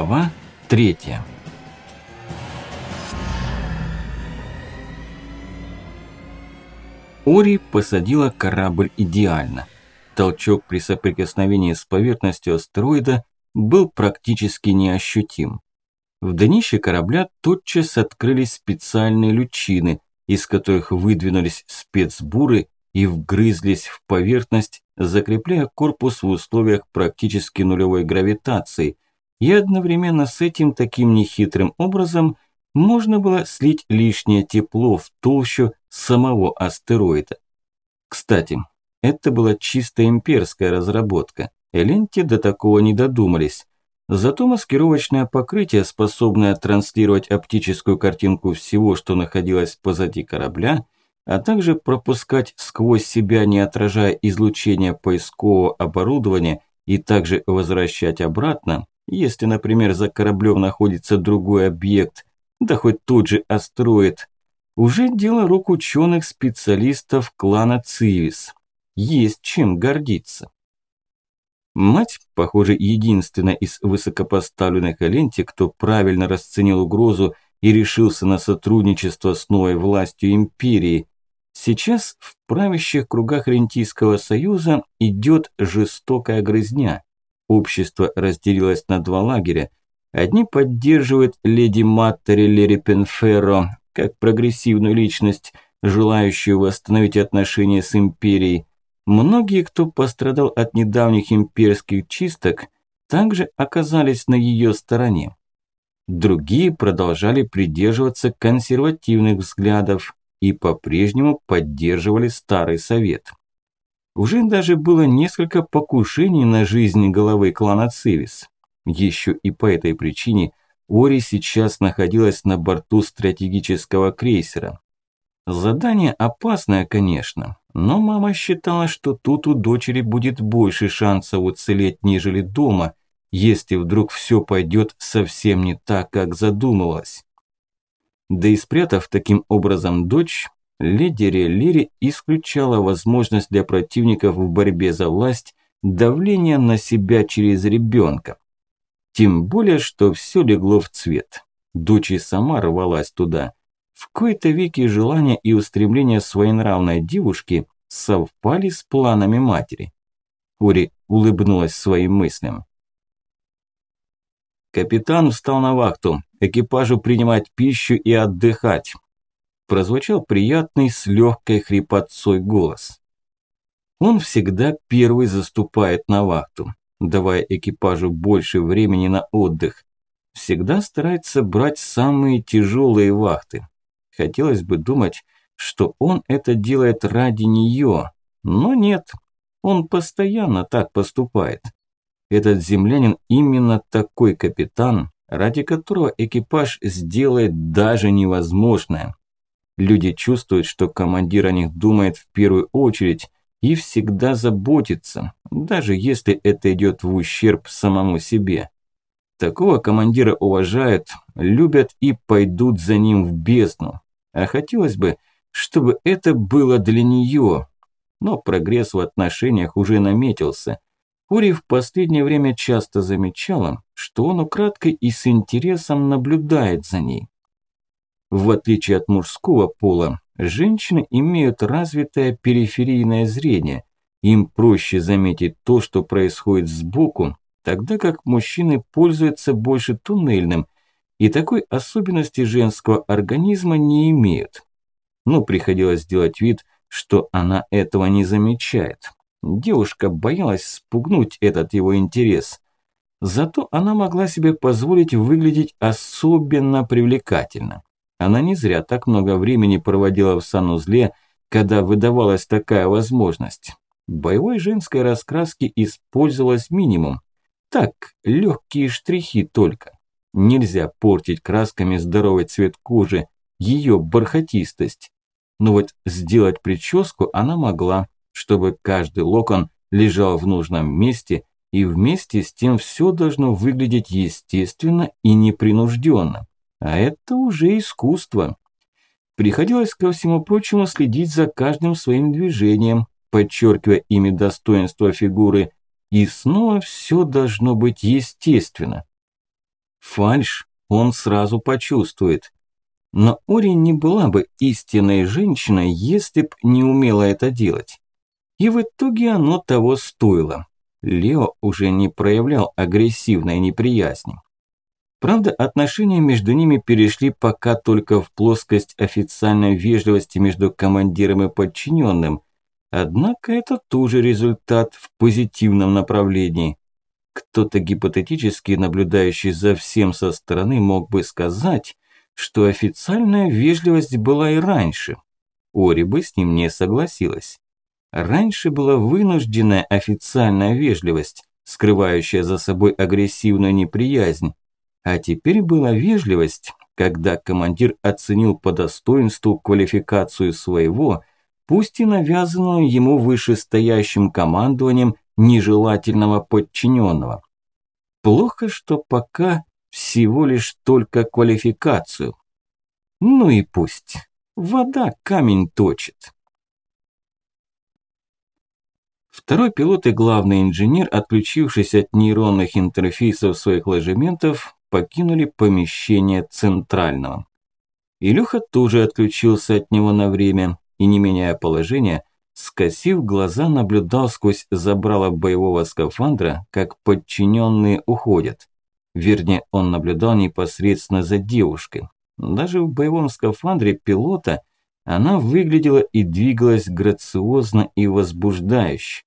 Глава третья. Ори посадила корабль идеально. Толчок при соприкосновении с поверхностью астероида был практически неощутим. В днище корабля тотчас открылись специальные лючины, из которых выдвинулись спецбуры и вгрызлись в поверхность, закрепляя корпус в условиях практически нулевой гравитации – и одновременно с этим таким нехитрым образом можно было слить лишнее тепло в толщу самого астероида. Кстати, это была чисто имперская разработка. Эленти до такого не додумались. Зато маскировочное покрытие, способное транслировать оптическую картинку всего, что находилось позади корабля, а также пропускать сквозь себя, не отражая излучение поискового оборудования и также возвращать обратно, если, например, за кораблем находится другой объект, да хоть тот же астероид, уже дело рук ученых специалистов клана Цивис. Есть чем гордиться. Мать, похоже, единственная из высокопоставленных Эленти, кто правильно расценил угрозу и решился на сотрудничество с новой властью империи. Сейчас в правящих кругах Рентийского союза идет жестокая грызня. Общество разделилось на два лагеря. Одни поддерживают леди Маттери Лери Пенферро как прогрессивную личность, желающую восстановить отношения с империей. Многие, кто пострадал от недавних имперских чисток, также оказались на ее стороне. Другие продолжали придерживаться консервативных взглядов и по-прежнему поддерживали Старый Совет. Уже даже было несколько покушений на жизнь головы клана Цивис. Еще и по этой причине Ори сейчас находилась на борту стратегического крейсера. Задание опасное, конечно, но мама считала, что тут у дочери будет больше шансов уцелеть, нежели дома, если вдруг все пойдет совсем не так, как задумывалось. Да и спрятав таким образом дочь, леди Реллири исключала возможность для противников в борьбе за власть давления на себя через ребенка. Тем более, что все легло в цвет. Дочь и сама рвалась туда. В кои-то веки желания и устремления своенравной девушки совпали с планами матери. Ури улыбнулась своим мыслям. Капитан встал на вахту. Экипажу принимать пищу и отдыхать прозвучал приятный с легкой хрипотцой голос. Он всегда первый заступает на вахту, давая экипажу больше времени на отдых. Всегда старается брать самые тяжелые вахты. Хотелось бы думать, что он это делает ради нее, но нет, он постоянно так поступает. Этот землянин именно такой капитан, ради которого экипаж сделает даже невозможное. Люди чувствуют, что командир о них думает в первую очередь и всегда заботится, даже если это идет в ущерб самому себе. Такого командира уважают, любят и пойдут за ним в бездну. А хотелось бы, чтобы это было для нее. Но прогресс в отношениях уже наметился. Ури в последнее время часто замечала, что он украдкой и с интересом наблюдает за ней. В отличие от мужского пола, женщины имеют развитое периферийное зрение. Им проще заметить то, что происходит сбоку, тогда как мужчины пользуются больше туннельным и такой особенности женского организма не имеют. Но приходилось делать вид, что она этого не замечает. Девушка боялась спугнуть этот его интерес. Зато она могла себе позволить выглядеть особенно привлекательно. Она не зря так много времени проводила в санузле, когда выдавалась такая возможность. Боевой женской раскраски использовалось минимум. Так, легкие штрихи только. Нельзя портить красками здоровый цвет кожи, ее бархатистость. Но вот сделать прическу она могла, чтобы каждый локон лежал в нужном месте, и вместе с тем все должно выглядеть естественно и непринужденно. А это уже искусство. Приходилось, ко всему прочему, следить за каждым своим движением, подчеркивая ими достоинство фигуры, и снова все должно быть естественно. Фальш он сразу почувствует. Но Ори не была бы истинной женщиной, если б не умела это делать. И в итоге оно того стоило. Лео уже не проявлял агрессивной неприязни. Правда, отношения между ними перешли пока только в плоскость официальной вежливости между командиром и подчиненным. Однако это тоже результат в позитивном направлении. Кто-то гипотетически наблюдающий за всем со стороны мог бы сказать, что официальная вежливость была и раньше. Ори бы с ним не согласилась. Раньше была вынужденная официальная вежливость, скрывающая за собой агрессивную неприязнь, а теперь была вежливость, когда командир оценил по достоинству квалификацию своего, пусть и навязанную ему вышестоящим командованием нежелательного подчиненного. Плохо, что пока всего лишь только квалификацию. Ну и пусть. Вода камень точит. Второй пилот и главный инженер, отключившись от нейронных интерфейсов своих ложементов, покинули помещение центрального. Илюха тоже отключился от него на время и, не меняя положения, скосив глаза, наблюдал сквозь забрало боевого скафандра, как подчиненные уходят. Вернее, он наблюдал непосредственно за девушкой. Даже в боевом скафандре пилота она выглядела и двигалась грациозно и возбуждающе.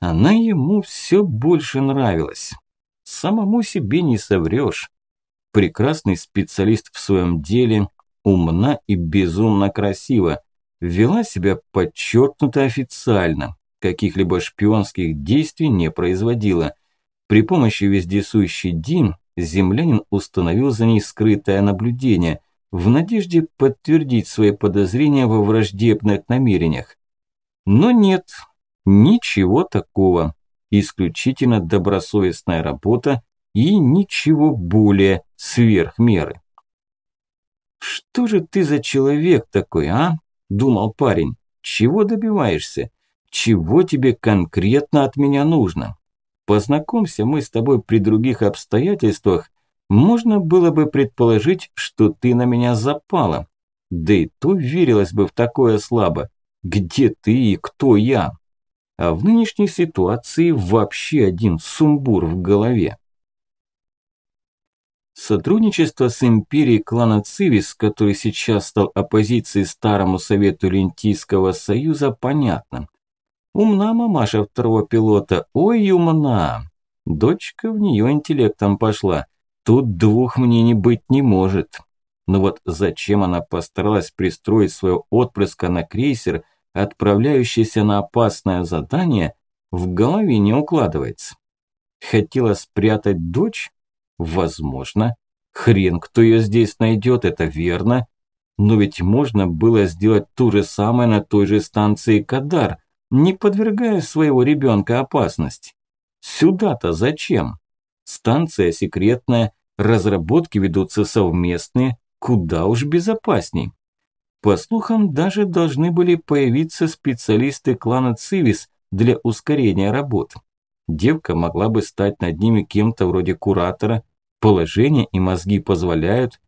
Она ему все больше нравилась. Самому себе не соврешь. Прекрасный специалист в своем деле, умна и безумно красива, вела себя подчеркнуто официально, каких-либо шпионских действий не производила. При помощи вездесущей Дин землянин установил за ней скрытое наблюдение, в надежде подтвердить свои подозрения во враждебных намерениях. Но нет, ничего такого. Исключительно добросовестная работа и ничего более сверх меры. «Что же ты за человек такой, а?» – думал парень. «Чего добиваешься? Чего тебе конкретно от меня нужно? Познакомься мы с тобой при других обстоятельствах, можно было бы предположить, что ты на меня запала. Да и то верилось бы в такое слабо. Где ты и кто я? А в нынешней ситуации вообще один сумбур в голове. Сотрудничество с империей клана Цивис, который сейчас стал оппозицией Старому Совету Лентийского Союза, понятно. Умна мамаша второго пилота, ой, умна. Дочка в нее интеллектом пошла – Тут двух мнений быть не может. Но вот зачем она постаралась пристроить своего отпрыска на крейсер, отправляющийся на опасное задание, в голове не укладывается. Хотела спрятать дочь? Возможно. Хрен кто ее здесь найдет, это верно. Но ведь можно было сделать то же самое на той же станции Кадар, не подвергая своего ребенка опасности. Сюда-то зачем? Станция секретная, Разработки ведутся совместные, куда уж безопасней. По слухам, даже должны были появиться специалисты клана Цивис для ускорения работ. Девка могла бы стать над ними кем-то вроде куратора, положение и мозги позволяют.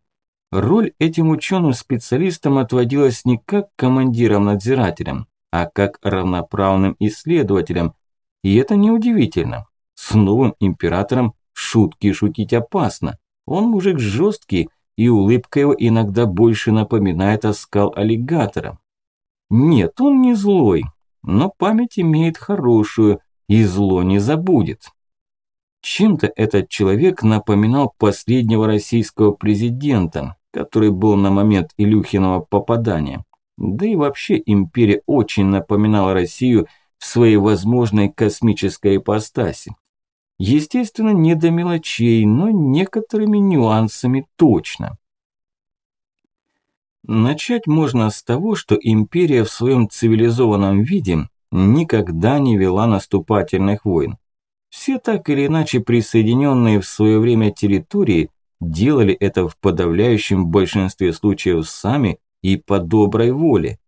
Роль этим ученым-специалистам отводилась не как командирам-надзирателям, а как равноправным исследователям. И это неудивительно. С новым императором шутки шутить опасно. Он мужик жесткий, и улыбка его иногда больше напоминает оскал аллигатора. Нет, он не злой, но память имеет хорошую, и зло не забудет. Чем-то этот человек напоминал последнего российского президента, который был на момент Илюхиного попадания. Да и вообще империя очень напоминала Россию в своей возможной космической ипостаси. Естественно, не до мелочей, но некоторыми нюансами точно. Начать можно с того, что империя в своем цивилизованном виде никогда не вела наступательных войн. Все так или иначе присоединенные в свое время территории делали это в подавляющем большинстве случаев сами и по доброй воле.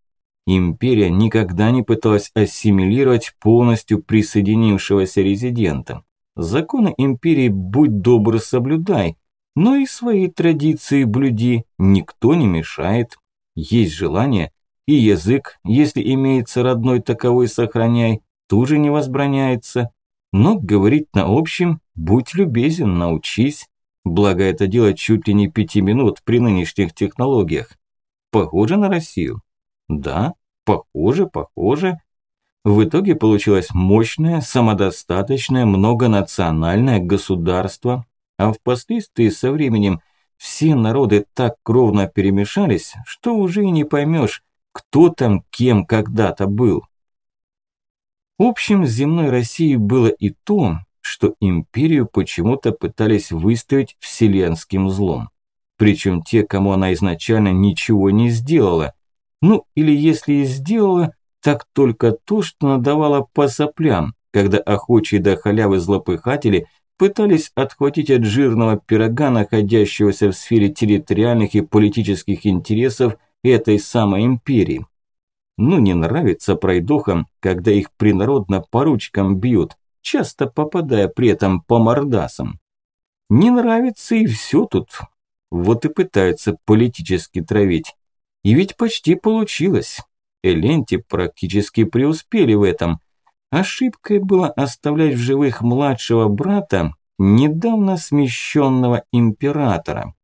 Империя никогда не пыталась ассимилировать полностью присоединившегося резидента. Законы империи будь добр соблюдай, Но и свои традиции блюди, никто не мешает. Есть желание, и язык, если имеется родной таковой, сохраняй, тоже не возбраняется. Но говорить на общем, будь любезен, научись. Благо это делать чуть ли не пяти минут при нынешних технологиях. Похоже на Россию? Да, похоже, похоже. В итоге получилось мощное, самодостаточное, многонациональное государство, а впоследствии со временем все народы так кровно перемешались, что уже и не поймешь, кто там кем когда-то был. Общим земной Россией было и то, что империю почему-то пытались выставить вселенским злом. Причем те, кому она изначально ничего не сделала. Ну, или если и сделала, так только то, что надавала по соплям, когда охочие до халявы злопыхатели пытались отхватить от жирного пирога, находящегося в сфере территориальных и политических интересов этой самой империи. Ну не нравится пройдохам, когда их принародно по ручкам бьют, часто попадая при этом по мордасам. Не нравится и все тут. Вот и пытаются политически травить. И ведь почти получилось. Эленти практически преуспели в этом. Ошибкой было оставлять в живых младшего брата, недавно смещенного императора.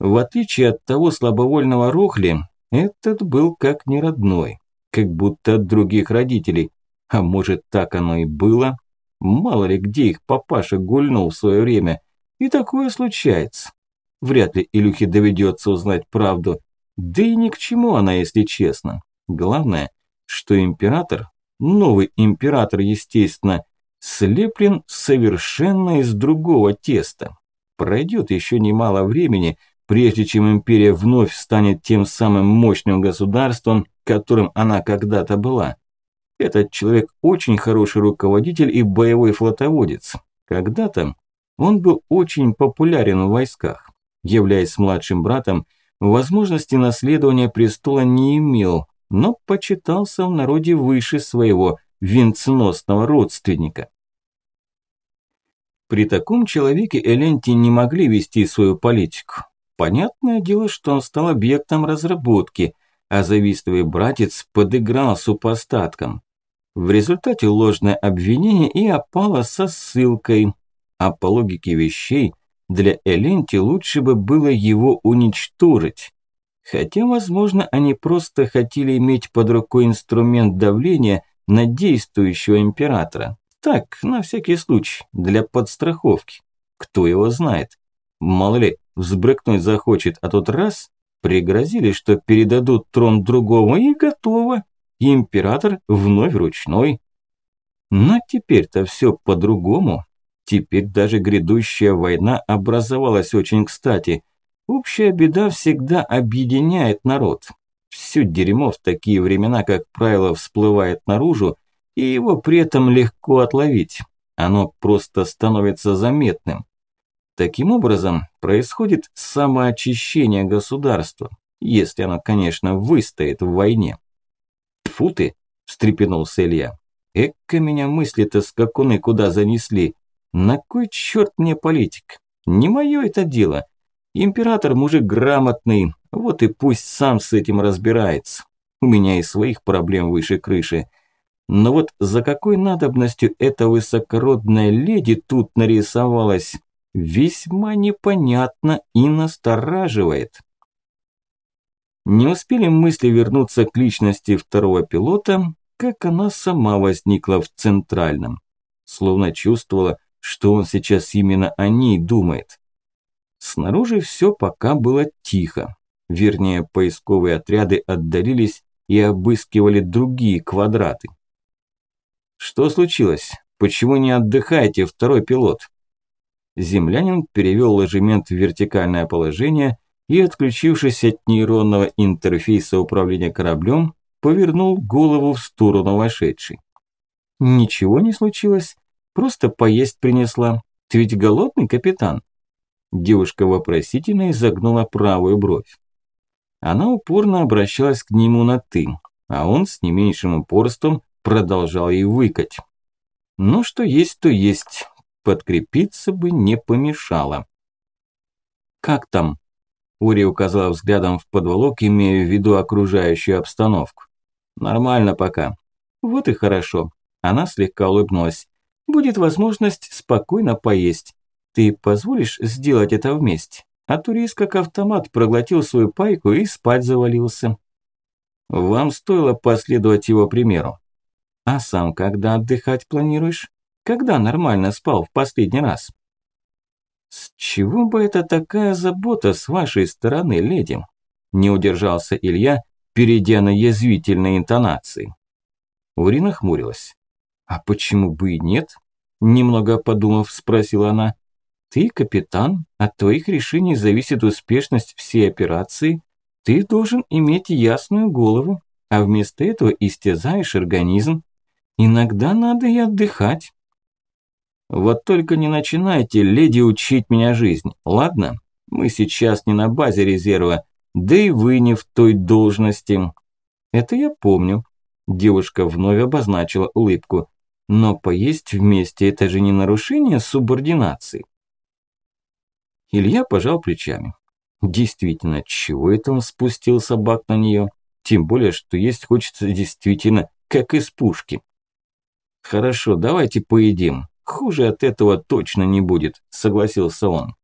В отличие от того слабовольного Рохли, этот был как не родной, как будто от других родителей. А может так оно и было? Мало ли где их папаша гульнул в свое время. И такое случается. Вряд ли Илюхе доведется узнать правду. Да и ни к чему она, если честно. Главное, что император, новый император, естественно, слеплен совершенно из другого теста. Пройдет еще немало времени, прежде чем империя вновь станет тем самым мощным государством, которым она когда-то была. Этот человек очень хороший руководитель и боевой флотоводец. Когда-то он был очень популярен в войсках. Являясь младшим братом, возможности наследования престола не имел, но почитался в народе выше своего венценосного родственника. При таком человеке Эленти не могли вести свою политику. Понятное дело, что он стал объектом разработки, а завистливый братец подыграл супостаткам. В результате ложное обвинение и опало со ссылкой. А по логике вещей, для Эленти лучше бы было его уничтожить. Хотя, возможно, они просто хотели иметь под рукой инструмент давления на действующего императора. Так, на всякий случай, для подстраховки. Кто его знает. Мало ли, взбрыкнуть захочет, а тут раз, пригрозили, что передадут трон другому, и готово. Император вновь ручной. Но теперь-то все по-другому. Теперь даже грядущая война образовалась очень кстати. Общая беда всегда объединяет народ. Все дерьмо в такие времена, как правило, всплывает наружу, и его при этом легко отловить. Оно просто становится заметным. Таким образом, происходит самоочищение государства, если оно, конечно, выстоит в войне. «Фу ты!» – встрепенулся Илья. «Эка меня мысли-то скакуны куда занесли. На кой черт мне политик? Не мое это дело. Император мужик грамотный, вот и пусть сам с этим разбирается. У меня и своих проблем выше крыши. Но вот за какой надобностью эта высокородная леди тут нарисовалась, весьма непонятно и настораживает. Не успели мысли вернуться к личности второго пилота, как она сама возникла в центральном. Словно чувствовала, что он сейчас именно о ней думает. Снаружи все пока было тихо. Вернее, поисковые отряды отдалились и обыскивали другие квадраты. «Что случилось? Почему не отдыхаете, второй пилот?» землянин перевел ложемент в вертикальное положение и, отключившись от нейронного интерфейса управления кораблем, повернул голову в сторону вошедшей. «Ничего не случилось, просто поесть принесла. Ты ведь голодный, капитан?» Девушка вопросительно изогнула правую бровь. Она упорно обращалась к нему на «ты», а он с не меньшим упорством продолжал ей выкать. «Ну, что есть, то есть подкрепиться бы не помешало. «Как там?» Ури указала взглядом в подволок, имея в виду окружающую обстановку. «Нормально пока». «Вот и хорошо». Она слегка улыбнулась. «Будет возможность спокойно поесть. Ты позволишь сделать это вместе?» А турист как автомат проглотил свою пайку и спать завалился. Вам стоило последовать его примеру. А сам когда отдыхать планируешь? Когда нормально спал в последний раз? С чего бы это такая забота с вашей стороны, леди? Не удержался Илья, перейдя на язвительные интонации. Урина хмурилась. А почему бы и нет? Немного подумав, спросила она. Ты капитан, от твоих решений зависит успешность всей операции. Ты должен иметь ясную голову, а вместо этого истязаешь организм. Иногда надо и отдыхать. Вот только не начинайте, леди, учить меня жизнь, ладно? Мы сейчас не на базе резерва, да и вы не в той должности. Это я помню. Девушка вновь обозначила улыбку. Но поесть вместе – это же не нарушение субординации. Илья пожал плечами. Действительно, чего это он спустил собак на нее? Тем более, что есть хочется действительно, как из пушки. Хорошо, давайте поедим. Хуже от этого точно не будет, согласился он.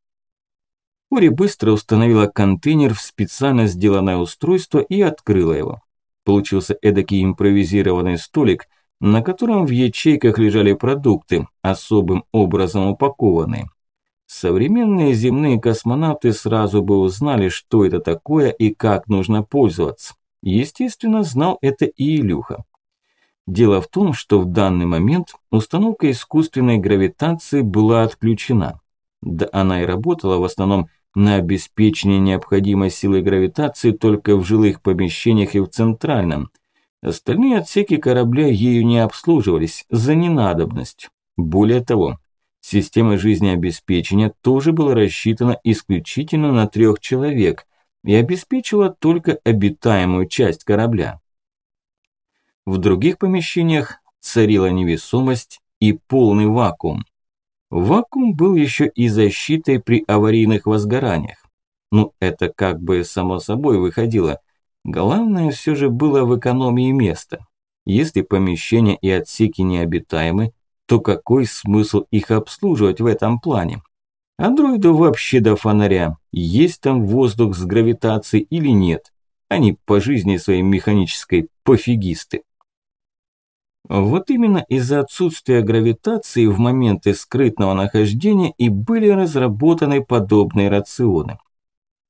Ури быстро установила контейнер в специально сделанное устройство и открыла его. Получился эдакий импровизированный столик, на котором в ячейках лежали продукты, особым образом упакованные. Современные земные космонавты сразу бы узнали, что это такое и как нужно пользоваться. Естественно, знал это и Илюха. Дело в том, что в данный момент установка искусственной гравитации была отключена. Да она и работала в основном на обеспечение необходимой силы гравитации только в жилых помещениях и в центральном. Остальные отсеки корабля ею не обслуживались за ненадобностью. Более того, Система жизнеобеспечения тоже была рассчитана исключительно на трех человек и обеспечила только обитаемую часть корабля. В других помещениях царила невесомость и полный вакуум. Вакуум был еще и защитой при аварийных возгораниях. Ну, это как бы само собой выходило. Главное все же было в экономии места. Если помещения и отсеки необитаемы, то какой смысл их обслуживать в этом плане? Андроиду вообще до фонаря, есть там воздух с гравитацией или нет. Они по жизни своей механической пофигисты. Вот именно из-за отсутствия гравитации в моменты скрытного нахождения и были разработаны подобные рационы.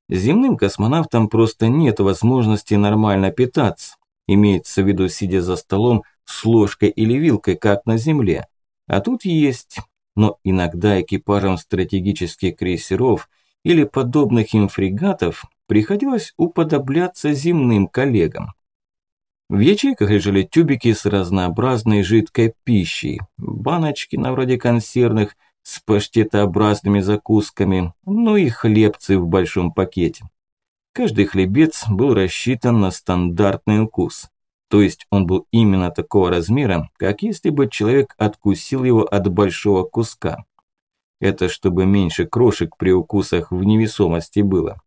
Земным космонавтам просто нет возможности нормально питаться, имеется в виду сидя за столом с ложкой или вилкой, как на Земле. А тут есть, но иногда экипажам стратегических крейсеров или подобных им фрегатов приходилось уподобляться земным коллегам. В ячейках лежали тюбики с разнообразной жидкой пищей, баночки на вроде консервных с паштетообразными закусками, ну и хлебцы в большом пакете. Каждый хлебец был рассчитан на стандартный укус. То есть он был именно такого размера, как если бы человек откусил его от большого куска. Это чтобы меньше крошек при укусах в невесомости было.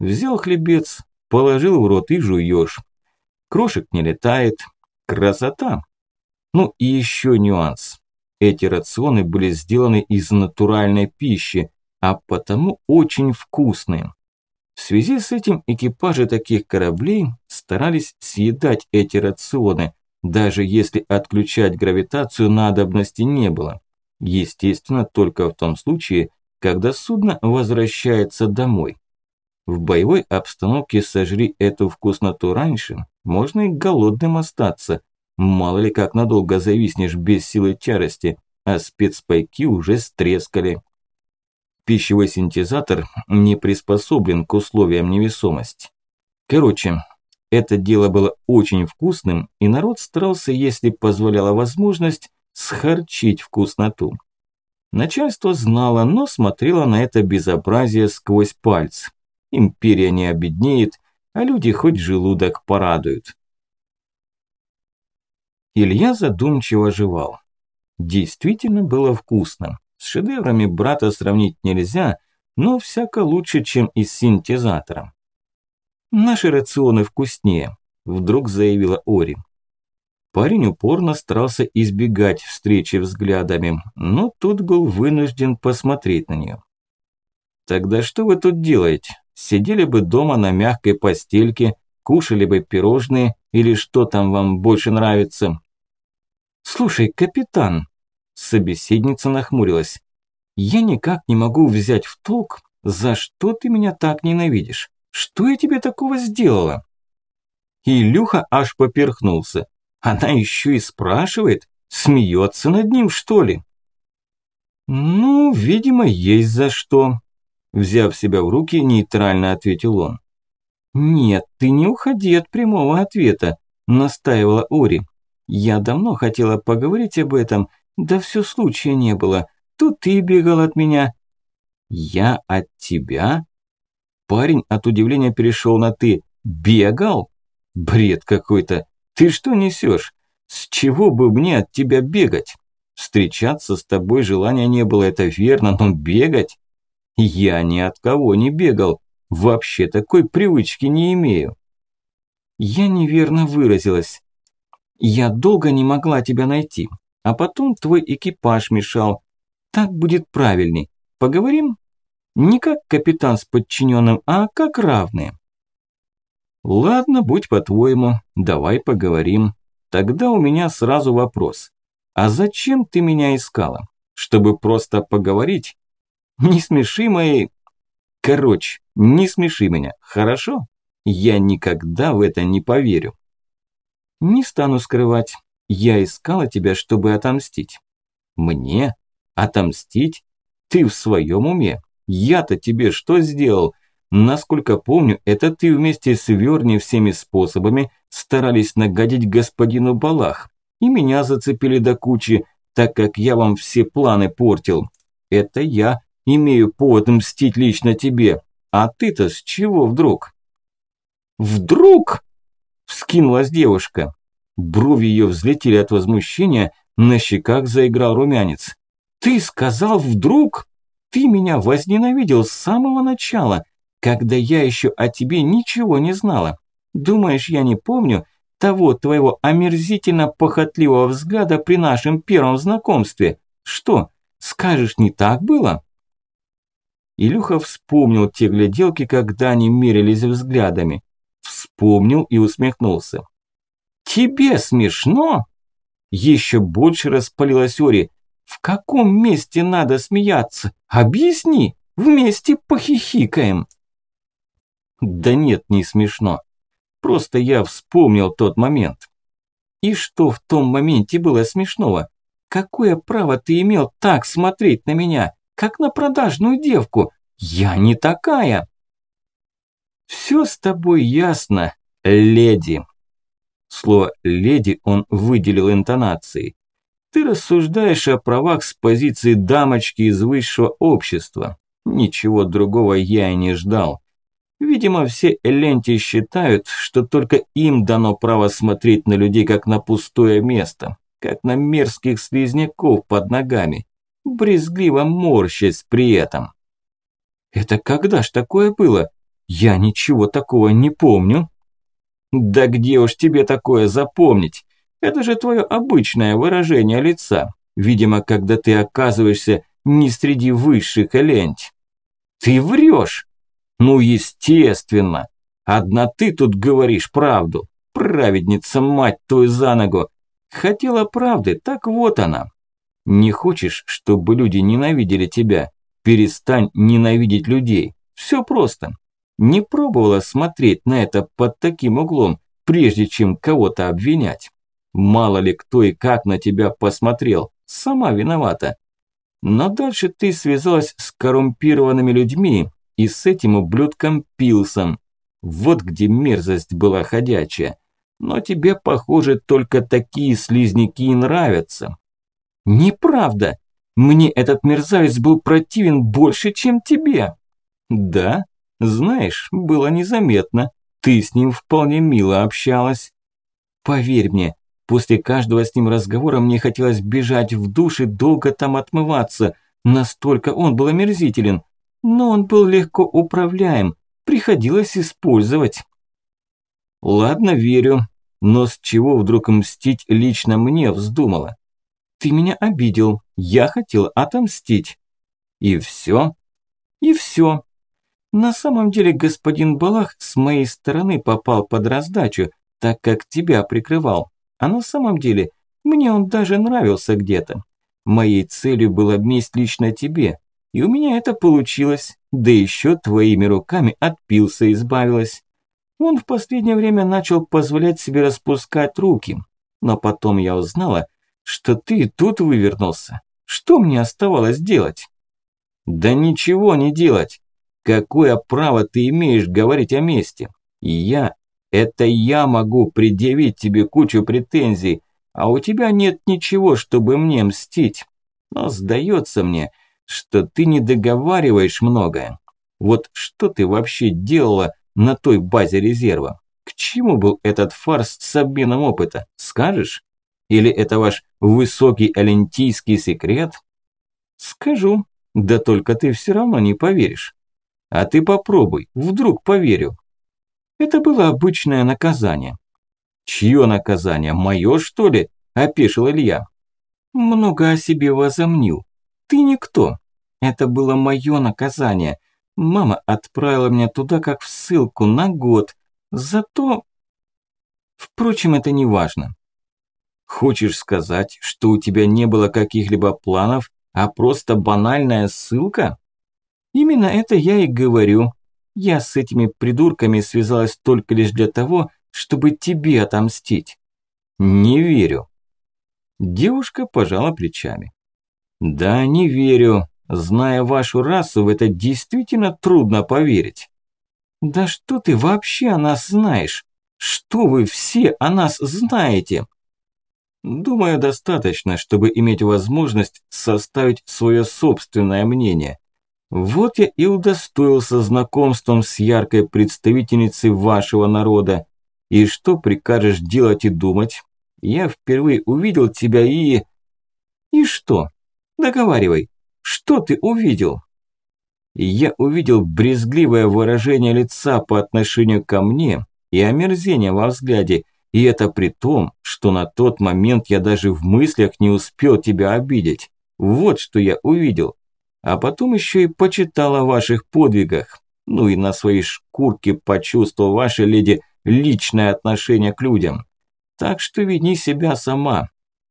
Взял хлебец, положил в рот и жуешь. Крошек не летает. Красота! Ну и еще нюанс. Эти рационы были сделаны из натуральной пищи, а потому очень вкусные. В связи с этим экипажи таких кораблей старались съедать эти рационы, даже если отключать гравитацию надобности не было. Естественно, только в том случае, когда судно возвращается домой. В боевой обстановке сожри эту вкусноту раньше, можно и голодным остаться. Мало ли как надолго зависнешь без силы тярости, а спецпайки уже стрескали. Пищевой синтезатор не приспособлен к условиям невесомости. Короче, это дело было очень вкусным, и народ старался, если позволяла возможность, схарчить вкусноту. Начальство знало, но смотрело на это безобразие сквозь пальцы. Империя не обеднеет, а люди хоть желудок порадуют. Илья задумчиво жевал. Действительно было вкусно. С шедеврами брата сравнить нельзя, но всяко лучше, чем из синтезатора. «Наши рационы вкуснее», – вдруг заявила Ори. Парень упорно старался избегать встречи взглядами, но тут был вынужден посмотреть на нее. «Тогда что вы тут делаете? Сидели бы дома на мягкой постельке, кушали бы пирожные или что там вам больше нравится?» «Слушай, капитан», – собеседница нахмурилась, – «я никак не могу взять в толк, за что ты меня так ненавидишь. Что я тебе такого сделала?» Илюха аж поперхнулся. Она еще и спрашивает, смеется над ним, что ли? «Ну, видимо, есть за что», – взяв себя в руки, нейтрально ответил он. «Нет, ты не уходи от прямого ответа», – настаивала Ори. «Я давно хотела поговорить об этом, да все случая не было. Тут ты бегал от меня». «Я от тебя?» Парень от удивления перешел на «ты». «Бегал? Бред какой-то. Ты что несешь? С чего бы мне от тебя бегать? Встречаться с тобой желания не было, это верно, но бегать? Я ни от кого не бегал. Вообще такой привычки не имею. Я неверно выразилась. Я долго не могла тебя найти, а потом твой экипаж мешал. Так будет правильней. Поговорим? Не как капитан с подчиненным, а как равные. Ладно, будь по-твоему, давай поговорим. Тогда у меня сразу вопрос. А зачем ты меня искала? Чтобы просто поговорить? Не смеши мои... Короче, не смеши меня, хорошо? Я никогда в это не поверю. Не стану скрывать. Я искала тебя, чтобы отомстить. Мне? Отомстить? Ты в своем уме? Я-то тебе что сделал? Насколько помню, это ты вместе с Верни всеми способами старались нагадить господину Балах. И меня зацепили до кучи, так как я вам все планы портил. Это я имею повод мстить лично тебе. А ты-то с чего вдруг? Вдруг? Вскинулась девушка. Брови ее взлетели от возмущения, на щеках заиграл румянец. Ты сказал вдруг? Ты меня возненавидел с самого начала, когда я еще о тебе ничего не знала. Думаешь, я не помню того твоего омерзительно-похотливого взгляда при нашем первом знакомстве? Что, скажешь, не так было?» Илюха вспомнил те гляделки, когда они мерились взглядами. Вспомнил и усмехнулся. «Тебе смешно?» Еще больше распалилась Ори. В каком месте надо смеяться? Объясни, вместе похихикаем. Да нет, не смешно. Просто я вспомнил тот момент. И что в том моменте было смешного? Какое право ты имел так смотреть на меня, как на продажную девку? Я не такая. Все с тобой ясно, леди. Слово «леди» он выделил интонацией. Ты рассуждаешь о правах с позиции дамочки из высшего общества. Ничего другого я и не ждал. Видимо, все эленти считают, что только им дано право смотреть на людей как на пустое место, как на мерзких слизняков под ногами, брезгливо морщась при этом. Это когда ж такое было? Я ничего такого не помню. Да где уж тебе такое запомнить? Это же твое обычное выражение лица. Видимо, когда ты оказываешься не среди высших эленть. Ты врешь. Ну, естественно. Одна ты тут говоришь правду. Праведница, мать твою, за ногу. Хотела правды, так вот она. Не хочешь, чтобы люди ненавидели тебя? Перестань ненавидеть людей. Все просто. Не пробовала смотреть на это под таким углом, прежде чем кого-то обвинять. Мало ли кто и как на тебя посмотрел. Сама виновата. Но дальше ты связалась с коррумпированными людьми и с этим ублюдком Пилсом. Вот где мерзость была ходячая. Но тебе, похоже, только такие слизняки нравятся. Неправда. Мне этот мерзавец был противен больше, чем тебе. Да? Знаешь, было незаметно. Ты с ним вполне мило общалась. Поверь мне, После каждого с ним разговора мне хотелось бежать в душ и долго там отмываться. Настолько он был омерзителен. Но он был легко управляем, приходилось использовать. Ладно, верю, но с чего вдруг мстить лично мне вздумала? Ты меня обидел, я хотел отомстить. И все? И все. На самом деле господин Балах с моей стороны попал под раздачу, так как тебя прикрывал. А на самом деле мне он даже нравился где-то. Моей целью было месть лично тебе. И у меня это получилось. Да еще твоими руками отпился и избавилась. Он в последнее время начал позволять себе распускать руки. Но потом я узнала, что ты тут вывернулся. Что мне оставалось делать? Да ничего не делать. Какое право ты имеешь говорить о мести? И я, это я могу предъявить тебе кучу претензий, а у тебя нет ничего, чтобы мне мстить. Но сдается мне, что ты не договариваешь многое. Вот что ты вообще делала на той базе резерва? К чему был этот фарс с обменом опыта? Скажешь? Или это ваш высокий алентийский секрет? Скажу. Да только ты все равно не поверишь. А ты попробуй, вдруг поверю. Это было обычное наказание. Чье наказание? Мое, что ли? Опешил Илья. Много о себе возомнил. Ты никто. Это было мое наказание. Мама отправила меня туда как в ссылку на год. Зато... Впрочем, это не важно. Хочешь сказать, что у тебя не было каких-либо планов, а просто банальная ссылка? Именно это я и говорю. Я с этими придурками связалась только лишь для того, чтобы тебе отомстить. Не верю. Девушка пожала плечами. Да, не верю. Зная вашу расу, в это действительно трудно поверить. Да что ты вообще о нас знаешь? Что вы все о нас знаете? Думаю, достаточно, чтобы иметь возможность составить свое собственное мнение. Вот я и удостоился знакомством с яркой представительницей вашего народа. И что прикажешь делать и думать? Я впервые увидел тебя и... И что? Договаривай. Что ты увидел? Я увидел брезгливое выражение лица по отношению ко мне и омерзение во взгляде, и это при том, что на тот момент я даже в мыслях не успел тебя обидеть. Вот что я увидел. А потом еще и почитал о ваших подвигах. Ну и на своей шкурке почувствовал ваше, леди, личное отношение к людям. Так что вини себя сама.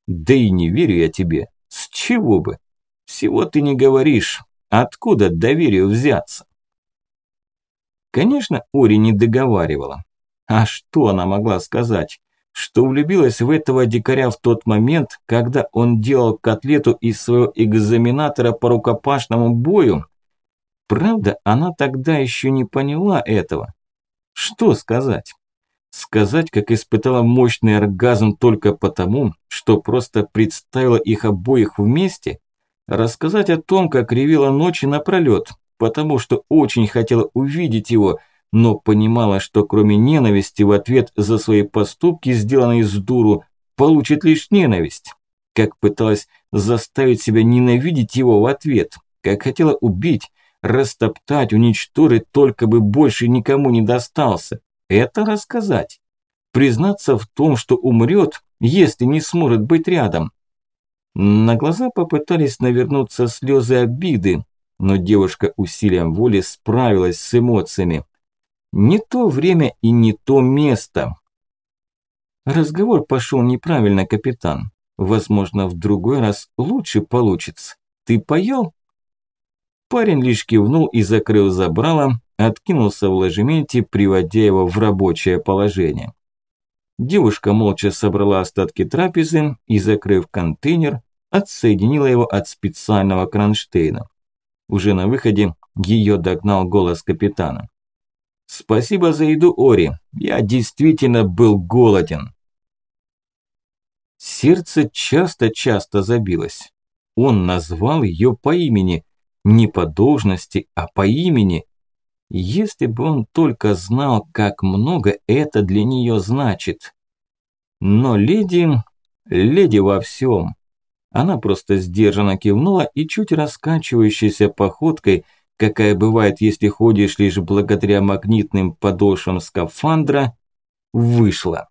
Да и не верю я тебе. С чего бы? Всего ты не говоришь. Откуда доверию взяться? Конечно, Ори не договаривала. А что она могла сказать? Что влюбилась в этого дикаря в тот момент, когда он делал котлету из своего экзаменатора по рукопашному бою? Правда, она тогда еще не поняла этого. Что сказать? Сказать, как испытала мощный оргазм только потому, что просто представила их обоих вместе? Рассказать о том, как ревела ночи напролет, потому что очень хотела увидеть его – но понимала, что кроме ненависти в ответ за свои поступки, сделанные с дуру, получит лишь ненависть. Как пыталась заставить себя ненавидеть его в ответ, как хотела убить, растоптать, уничтожить, только бы больше никому не достался. Это рассказать. Признаться в том, что умрет, если не сможет быть рядом. На глаза попытались навернуться слезы обиды, но девушка усилием воли справилась с эмоциями. Не то время и не то место. Разговор пошел неправильно, капитан. Возможно, в другой раз лучше получится. Ты поел? Парень лишь кивнул и, закрыл забрало, откинулся в ложементе, приводя его в рабочее положение. Девушка молча собрала остатки трапезы и, закрыв контейнер, отсоединила его от специального кронштейна. Уже на выходе ее догнал голос капитана. Спасибо за еду, Ори. Я действительно был голоден. Сердце часто-часто забилось. Он назвал ее по имени. Не по должности, а по имени. Если бы он только знал, как много это для нее значит. Но леди... леди во всем. Она просто сдержанно кивнула и чуть раскачивающейся походкой – какая бывает, если ходишь лишь благодаря магнитным подошвам скафандра, вышла.